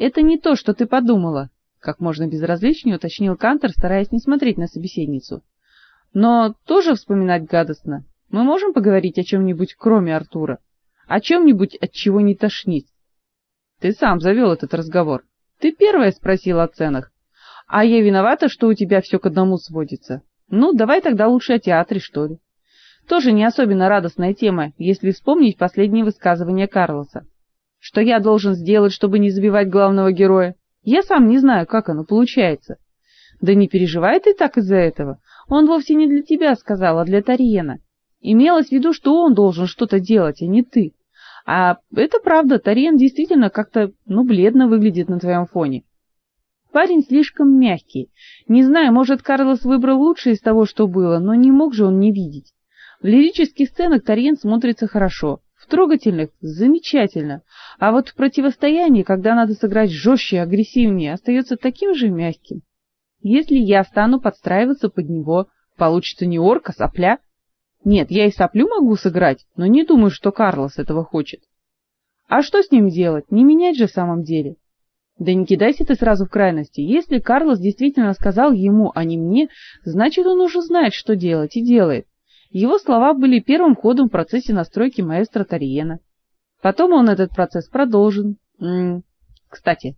Это не то, что ты подумала, как можно безразличнее уточнил Кантер, стараясь не смотреть на собеседницу. Но тоже вспоминать гадостно. Мы можем поговорить о чем нибудь кроме Артура, о чем нибудь от чего не тошнит. Ты сам завел этот разговор. Ты первая спросила о ценах. А я виновата, что у тебя все к одному сводится. Ну, давай тогда лучше о театре, что ли. Тоже не особенно радостная тема, если вспомнить последние высказывания Карлоса. Что я должен сделать, чтобы не забивать главного героя? Я сам не знаю, как оно получается. Да не переживай ты так из-за этого. Он вовсе не для тебя сказал, а для Тариена. Имелось в виду, что он должен что-то делать, а не ты. А это правда, Тариен действительно как-то, ну, бледно выглядит на твоем фоне. Парень слишком мягкий. Не знаю, может, Карлос выбрал лучшее из того, что было, но не мог же он не видеть. В лирических сценах Тариен смотрится хорошо, трогательных замечательно, а вот в противостоянии, когда надо сыграть жестче и агрессивнее, остается таким же мягким. Если я стану подстраиваться под него, получится не орк, а сопля. Нет, я и соплю могу сыграть, но не думаю, что Карлос этого хочет. А что с ним делать? Не менять же в самом деле. Да не кидайся ты сразу в крайности. Если Карлос действительно сказал ему, а не мне, значит, он уже знает, что делать, и делает. Его слова были первым ходом в процессе настройки маэстро Тариена. Потом он этот процесс продолжил. М -м. Кстати,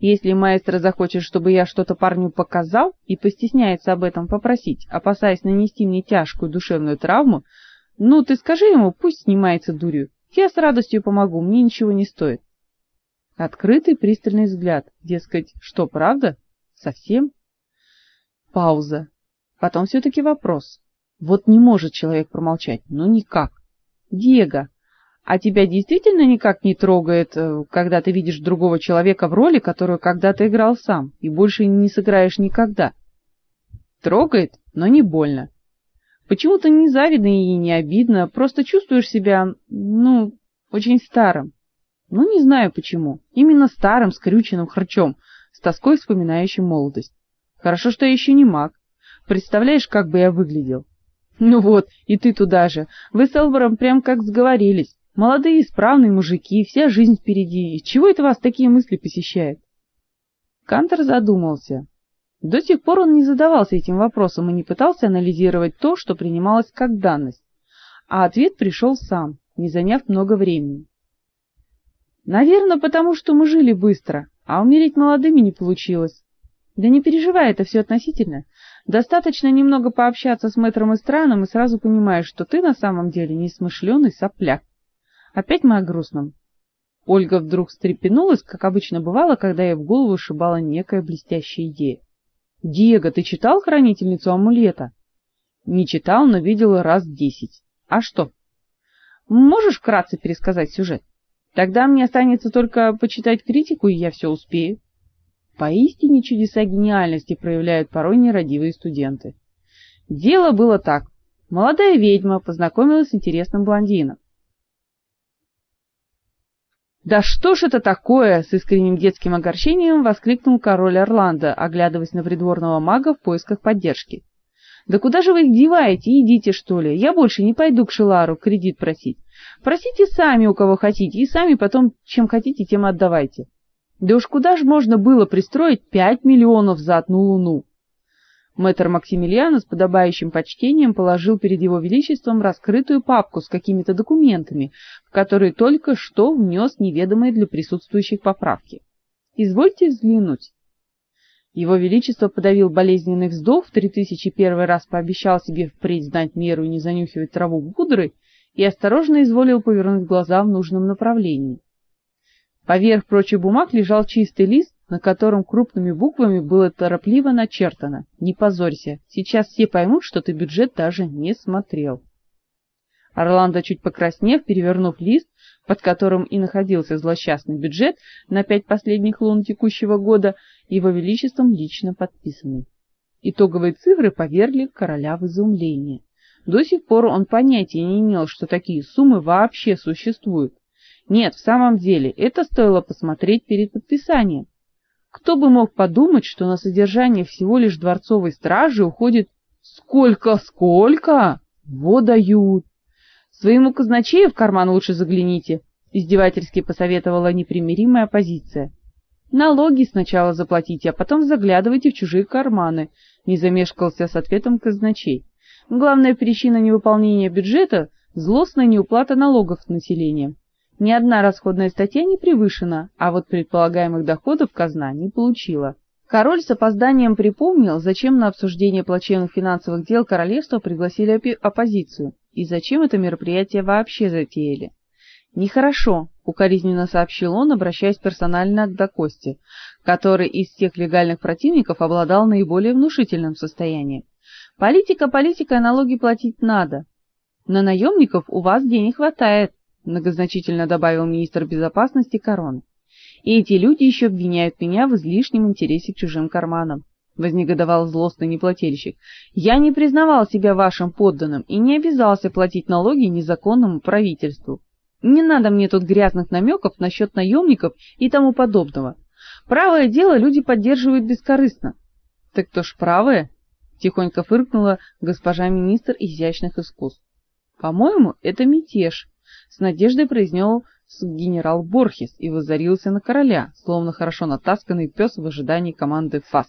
если маэстро захочет, чтобы я что-то парню показал и постесняется об этом попросить, опасаясь нанести мне тяжкую душевную травму, ну ты скажи ему, пусть снимается дурью. Я с радостью помогу, мне ничего не стоит. Открытый пристальный взгляд, дескать, что, правда? Совсем? Пауза. Потом все таки вопрос. Вот не может человек промолчать, ну никак. Диего, а тебя действительно никак не трогает, э, когда ты видишь другого человека в роли, которую когда-то играл сам, и больше не сыграешь никогда? Трогает, но не больно. Почему-то не завидно и не обидно, просто чувствуешь себя, ну, очень старым. Ну, не знаю почему. Именно старым, скрюченным хрычом, с тоской вспоминающим молодость. Хорошо, что я еще не маг. Представляешь, как бы я выглядел? Ну вот, и ты туда же. Вы с Элбором прям как сговорились. Молодые, исправные мужики, вся жизнь впереди. Чего это вас такие мысли посещают? Кантер задумался. До сих пор он не задавался этим вопросом и не пытался анализировать то, что принималось как данность. А ответ пришел сам, не заняв много времени. Наверное, потому что мы жили быстро, а умереть молодыми не получилось. Да не переживай, это все относительно. Достаточно немного пообщаться с мэтром и страном, и сразу понимаешь, что ты на самом деле несмышленый сопляк. Опять мы о грустном. Ольга вдруг встрепенулась, как обычно бывало, когда ей в голову шибала некая блестящая идея. Диего, ты читал Хранительницу амулета? Не читал, но видел раз десять. А что? Можешь вкратце пересказать сюжет? Тогда мне останется только почитать критику, и я все успею. Поистине чудеса гениальности проявляют порой нерадивые студенты. Дело было так. Молодая ведьма познакомилась с интересным блондином. Да что ж это такое, с искренним детским огорчением воскликнул король Орландо, оглядываясь на придворного мага в поисках поддержки. Да куда же вы их деваете? Идите, что ли? Я больше не пойду к Шилару кредит просить. Просите сами у кого хотите, и сами потом чем хотите, тем отдавайте. Да уж куда ж можно было пристроить пять миллионов за одну луну? Мэтр Максимилиан с подобающим почтением положил перед его величеством раскрытую папку с какими-то документами, в которые только что внес неведомые для присутствующих поправки. Извольте взглянуть. Его величество подавил болезненный вздох, в три тысячи первый раз пообещал себе впредь знать меру и не занюхивать траву пудрой и осторожно изволил повернуть глаза в нужном направлении. Поверх прочих бумаг лежал чистый лист, на котором крупными буквами было торопливо начертано: "Не позорься, сейчас все поймут, что ты бюджет даже не смотрел". Орландо чуть покраснев, перевернув лист, под которым и находился злосчастный бюджет на пять последних лун текущего года, его величеством лично подписанный. Итоговые цифры повергли короля в изумление. До сих пор он понятия не имел, что такие суммы вообще существуют. Нет, в самом деле, это стоило посмотреть перед подписанием. Кто бы мог подумать, что на содержание всего лишь дворцовой стражи уходит сколько, сколько? Во. Своему казначею в карман лучше загляните, издевательски посоветовала непримиримая оппозиция. Налоги сначала заплатите, а потом заглядывайте в чужие карманы, не замешкался с ответом казначей. Главная причина невыполнения бюджета злостная неуплата налогов населения. Ни одна расходная статья не превышена, а вот предполагаемых доходов казна не получила. Король с опозданием припомнил, зачем на обсуждение плачевных финансовых дел королевства пригласили оппозицию и зачем это мероприятие вообще затеяли. Нехорошо, укоризненно сообщил он, обращаясь персонально к Дакосте, который из всех легальных противников обладал наиболее внушительным состоянием. Политика, политика, налоги платить надо. На наемников у вас денег хватает, многозначительно добавил министр безопасности Короны. И эти люди еще обвиняют меня в излишнем интересе к чужим карманам, вознегодовал злостный неплательщик. Я не признавал себя вашим подданным и не обязался платить налоги незаконному правительству. Не надо мне тут грязных намеков насчет наемников и тому подобного. Правое дело люди поддерживают бескорыстно. Так кто ж правое? тихонько фыркнула госпожа министр изящных искусств. По-моему, это мятеж, с надеждой произнес генерал Борхес и воззрился на короля, словно хорошо натасканный пес в ожидании команды фас.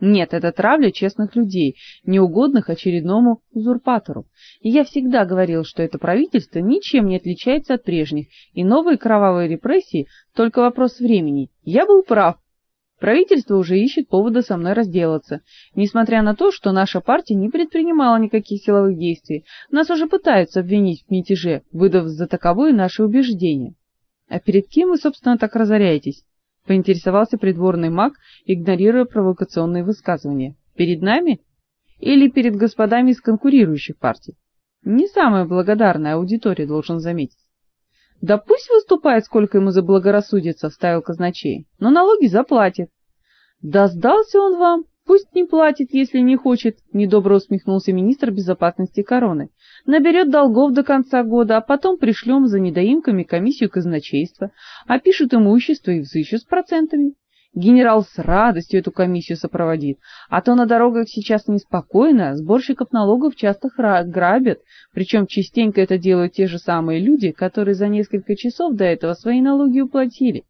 Нет, это травля честных людей, неугодных очередному узурпатору. И я всегда говорил, что это правительство ничем не отличается от прежних, и новые кровавые репрессии только вопрос времени. Я был прав. Правительство уже ищет повода со мной разделаться, несмотря на то, что наша партия не предпринимала никаких силовых действий. Нас уже пытаются обвинить в мятеже, выдав за таковое наши убеждения. А перед кем вы, собственно, так разоряетесь? поинтересовался придворный маг, игнорируя провокационные высказывания. Перед нами или перед господами из конкурирующих партий? Не самая благодарная аудитория, должен заметить. Да пусть выступает, сколько ему заблагорассудится, вставил казначей. Но налоги заплатит. Да сдался он вам, пусть не платит, если не хочет, недобро усмехнулся министр безопасности короны. Наберет долгов до конца года, а потом пришлем за недоимками комиссию казначейства, опишут имущество и взыщут с процентами. Генерал с радостью эту комиссию сопроводит, а то на дорогах сейчас неспокойно, сборщиков налогов часто грабят, причем частенько это делают те же самые люди, которые за несколько часов до этого свои налоги уплатили.